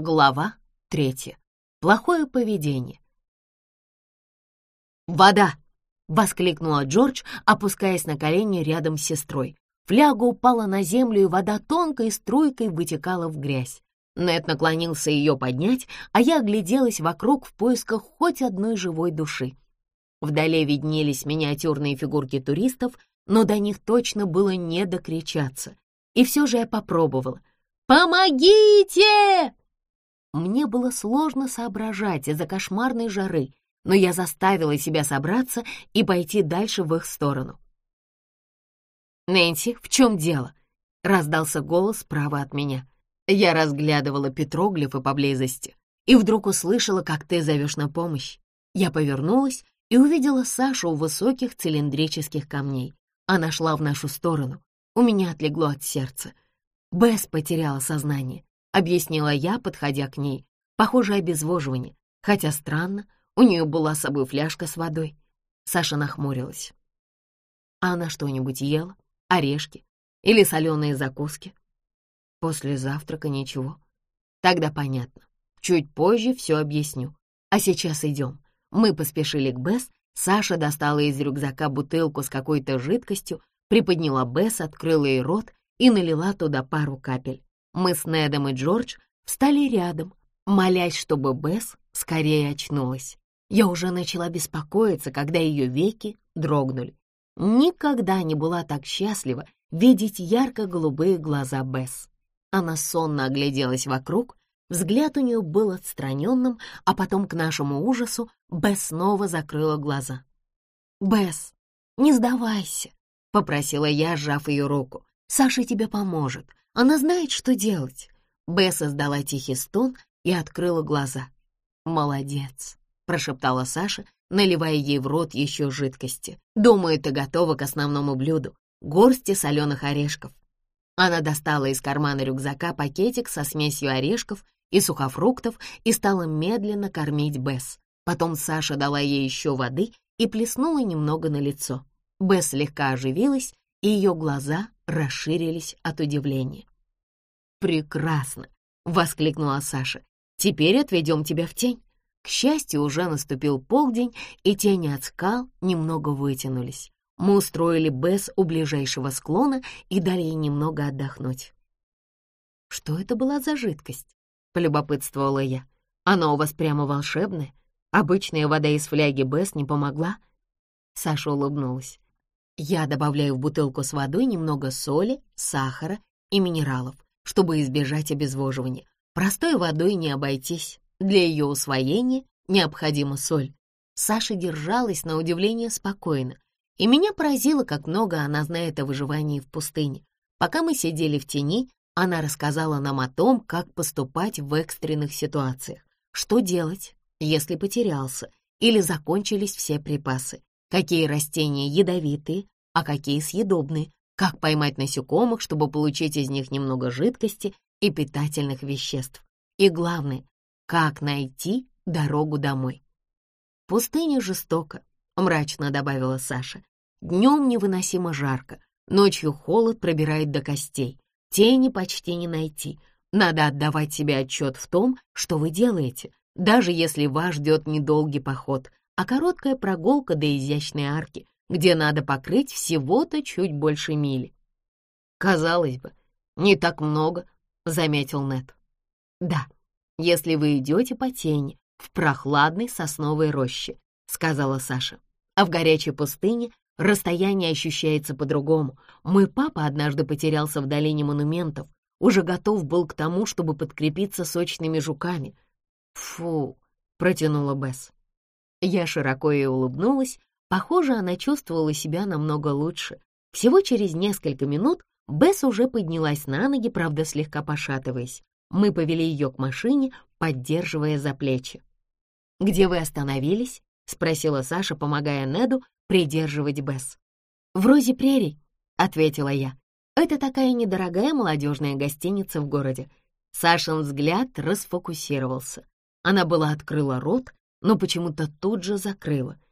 Глава третья. Плохое поведение. «Вода!» — воскликнула Джордж, опускаясь на колени рядом с сестрой. Фляга упала на землю, и вода тонкой струйкой вытекала в грязь. Нед наклонился ее поднять, а я огляделась вокруг в поисках хоть одной живой души. Вдали виднелись миниатюрные фигурки туристов, но до них точно было не докричаться. И все же я попробовала. «Помогите!» Мне было сложно соображать из-за кошмарной жары, но я заставила себя собраться и пойти дальше в их сторону. «Нэнси, в чем дело?» — раздался голос справа от меня. Я разглядывала петроглифы поблизости и вдруг услышала, как ты зовешь на помощь. Я повернулась и увидела Сашу у высоких цилиндрических камней. Она шла в нашу сторону. У меня отлегло от сердца. Бесс потеряла сознание. — объяснила я, подходя к ней. Похоже, обезвоживание. Хотя странно, у нее была с собой фляжка с водой. Саша нахмурилась. А она что-нибудь ела? Орешки? Или соленые закуски? После завтрака ничего. Тогда понятно. Чуть позже все объясню. А сейчас идем. Мы поспешили к Бесс. Саша достала из рюкзака бутылку с какой-то жидкостью, приподняла Бесс, открыла ей рот и налила туда пару капель. Мы с Недом и Джордж встали рядом, молясь, чтобы Бесс скорее очнулась. Я уже начала беспокоиться, когда ее веки дрогнули. Никогда не была так счастлива видеть ярко-голубые глаза Бесс. Она сонно огляделась вокруг, взгляд у нее был отстраненным, а потом, к нашему ужасу, Бесс снова закрыла глаза. «Бесс, не сдавайся», — попросила я, сжав ее руку. «Саша тебе поможет. Она знает, что делать. Бесс издала тихий стон и открыла глаза. «Молодец», — прошептала Саша, наливая ей в рот еще жидкости. «Думаю, ты готова к основному блюду — горсти соленых орешков». Она достала из кармана рюкзака пакетик со смесью орешков и сухофруктов и стала медленно кормить Бесс. Потом Саша дала ей еще воды и плеснула немного на лицо. Бесс слегка оживилась, и ее глаза расширились от удивления. «Прекрасно!» — воскликнула Саша. «Теперь отведем тебя в тень». К счастью, уже наступил полдень, и тени от скал немного вытянулись. Мы устроили Бесс у ближайшего склона и дали ей немного отдохнуть. «Что это была за жидкость?» — полюбопытствовала я. «Она у вас прямо волшебная? Обычная вода из фляги Бесс не помогла?» Саша улыбнулась. «Я добавляю в бутылку с водой немного соли, сахара и минералов чтобы избежать обезвоживания. Простой водой не обойтись. Для ее усвоения необходима соль. Саша держалась на удивление спокойно, и меня поразило, как много она знает о выживании в пустыне. Пока мы сидели в тени, она рассказала нам о том, как поступать в экстренных ситуациях, что делать, если потерялся или закончились все припасы, какие растения ядовитые, а какие съедобные, как поймать насекомых, чтобы получить из них немного жидкости и питательных веществ. И главное, как найти дорогу домой. «Пустыня жестока», — мрачно добавила Саша. «Днем невыносимо жарко, ночью холод пробирает до костей, тени почти не найти. Надо отдавать себе отчет в том, что вы делаете, даже если вас ждет недолгий поход, а короткая прогулка до изящной арки, где надо покрыть всего-то чуть больше мили. Казалось бы, не так много, заметил Нед. Да, если вы идете по тени в прохладной сосновой роще, сказала Саша. А в горячей пустыне расстояние ощущается по-другому. Мой папа однажды потерялся в долине монументов, уже готов был к тому, чтобы подкрепиться сочными жуками. «Фу!» — протянула Бесс. Я широко ей улыбнулась Похоже, она чувствовала себя намного лучше. Всего через несколько минут Бесс уже поднялась на ноги, правда, слегка пошатываясь. Мы повели ее к машине, поддерживая за плечи. «Где вы остановились?» — спросила Саша, помогая Неду придерживать Бесс. «В Розе Прерий», — ответила я. «Это такая недорогая молодежная гостиница в городе». Сашин взгляд расфокусировался. Она была открыла рот, но почему-то тут же закрыла —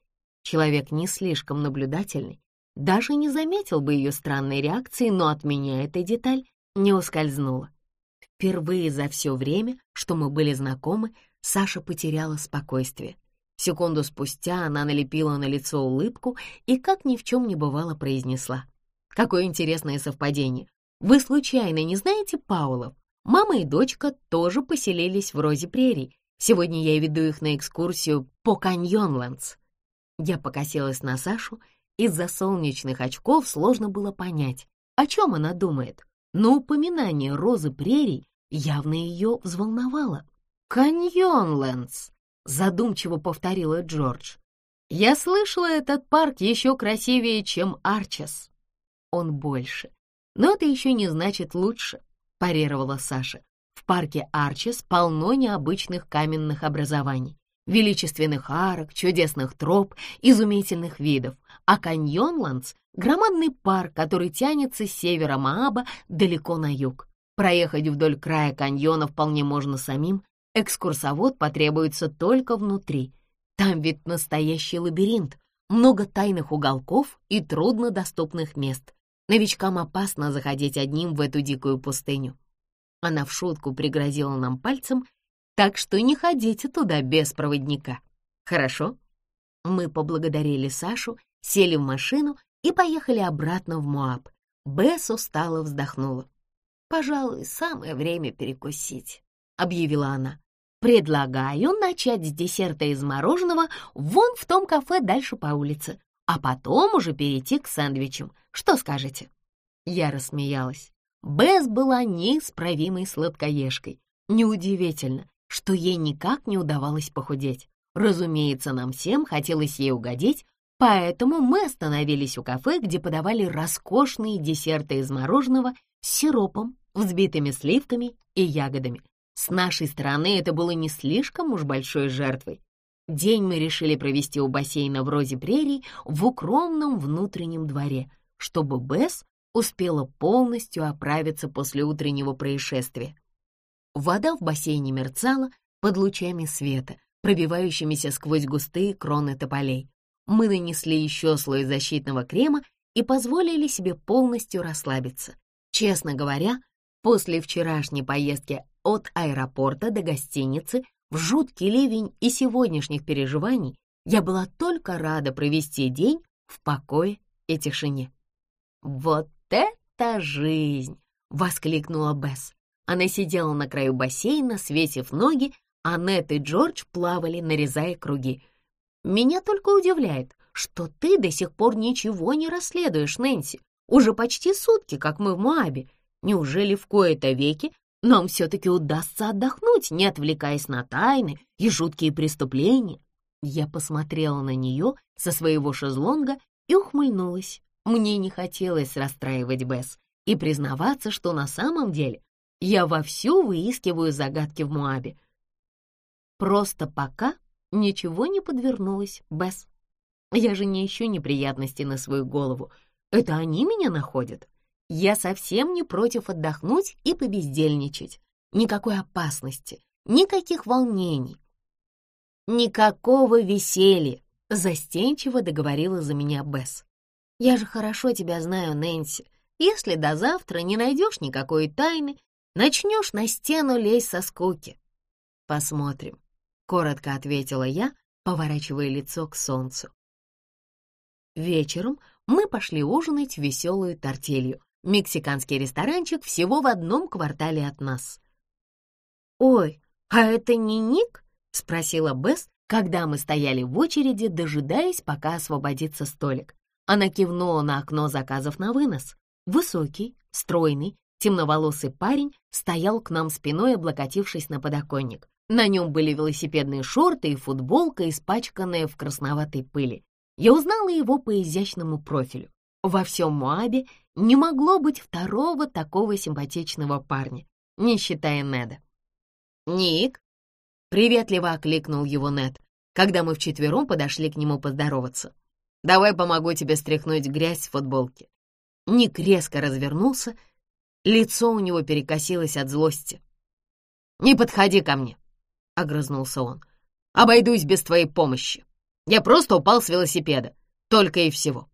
Человек не слишком наблюдательный, даже не заметил бы ее странной реакции, но от меня эта деталь не ускользнула. Впервые за все время, что мы были знакомы, Саша потеряла спокойствие. Секунду спустя она налепила на лицо улыбку и, как ни в чем не бывало, произнесла. «Какое интересное совпадение! Вы случайно не знаете Паулов? Мама и дочка тоже поселились в Розе Прерий. Сегодня я веду их на экскурсию по Каньонлендс». Я покосилась на Сашу. Из-за солнечных очков сложно было понять, о чем она думает. Но упоминание Розы Прерий явно ее взволновало. «Каньонлендс», — задумчиво повторила Джордж. «Я слышала, этот парк еще красивее, чем Арчес». «Он больше. Но это еще не значит лучше», — парировала Саша. «В парке Арчес полно необычных каменных образований, величественных арок, чудесных троп, изумительных видов, а Каньонландс — громадный парк, который тянется с севера Мааба далеко на юг. Проехать вдоль края каньона вполне можно самим, экскурсовод потребуется только внутри. Там ведь настоящий лабиринт, много тайных уголков и труднодоступных мест. Новичкам опасно заходить одним в эту дикую пустыню. Она в шутку пригрозила нам пальцем, так что не ходите туда без проводника. Хорошо? Мы поблагодарили Сашу, сели в машину и поехали обратно в Моаб. Бесс устало вздохнула. «Пожалуй, самое время перекусить», — объявила она. «Предлагаю начать с десерта из мороженого вон в том кафе дальше по улице, а потом уже перейти к сэндвичам. Что скажете?» Я рассмеялась. Бесс была неисправимой сладкоежкой. Неудивительно, что ей никак не удавалось похудеть. Разумеется, нам всем хотелось ей угодить, поэтому мы остановились у кафе, где подавали роскошные десерты из мороженого с сиропом, взбитыми сливками и ягодами. С нашей стороны это было не слишком уж большой жертвой. День мы решили провести у бассейна в Розе Прерий в укромном внутреннем дворе, чтобы Бесс успела полностью оправиться после утреннего происшествия. Вода в бассейне мерцала под лучами света, пробивающимися сквозь густые кроны тополей. Мы нанесли еще слой защитного крема и позволили себе полностью расслабиться. Честно говоря, после вчерашней поездки от аэропорта до гостиницы в жуткий ливень и сегодняшних переживаний я была только рада провести день в покое и тишине. «Вот это жизнь!» — воскликнула Бесс. Она сидела на краю бассейна, свесив ноги, а Нет и Джордж плавали, нарезая круги. «Меня только удивляет, что ты до сих пор ничего не расследуешь, Нэнси. Уже почти сутки, как мы в Моабе. Неужели в кои-то веки нам все-таки удастся отдохнуть, не отвлекаясь на тайны и жуткие преступления?» Я посмотрела на нее со своего шезлонга и ухмыльнулась. Мне не хотелось расстраивать Бесс и признаваться, что на самом деле я вовсю выискиваю загадки в Моабе. Просто пока ничего не подвернулось, Бесс. Я же не ищу неприятностей на свою голову — это они меня находят. Я совсем не против отдохнуть и побездельничать. Никакой опасности, никаких волнений. Никакого веселья, застенчиво договорила за меня Бесс. Я же хорошо тебя знаю, Нэнси. Если до завтра не найдешь никакой тайны, начнешь на стену лезть со скуки. Посмотрим, — коротко ответила я, поворачивая лицо к солнцу. Вечером мы пошли ужинать в веселую тортилью, мексиканский ресторанчик всего в одном квартале от нас. «Ой, а это не Ник?» — спросила Бесс, когда мы стояли в очереди, дожидаясь, пока освободится столик. Она кивнула на окно заказов на вынос. Высокий, стройный, темноволосый парень стоял к нам спиной, облокотившись на подоконник. На нем были велосипедные шорты и футболка, испачканная в красноватой пыли. Я узнала его по изящному профилю. Во всем Моабе не могло быть второго такого симпатичного парня, не считая Неда. «Ник!» — приветливо окликнул его Нед, когда мы вчетвером подошли к нему поздороваться. «Давай помогу тебе стряхнуть грязь с футболки». Ник резко развернулся, лицо у него перекосилось от злости. «Не подходи ко мне!» — огрызнулся он. «Обойдусь без твоей помощи». Я просто упал с велосипеда. Только и всего.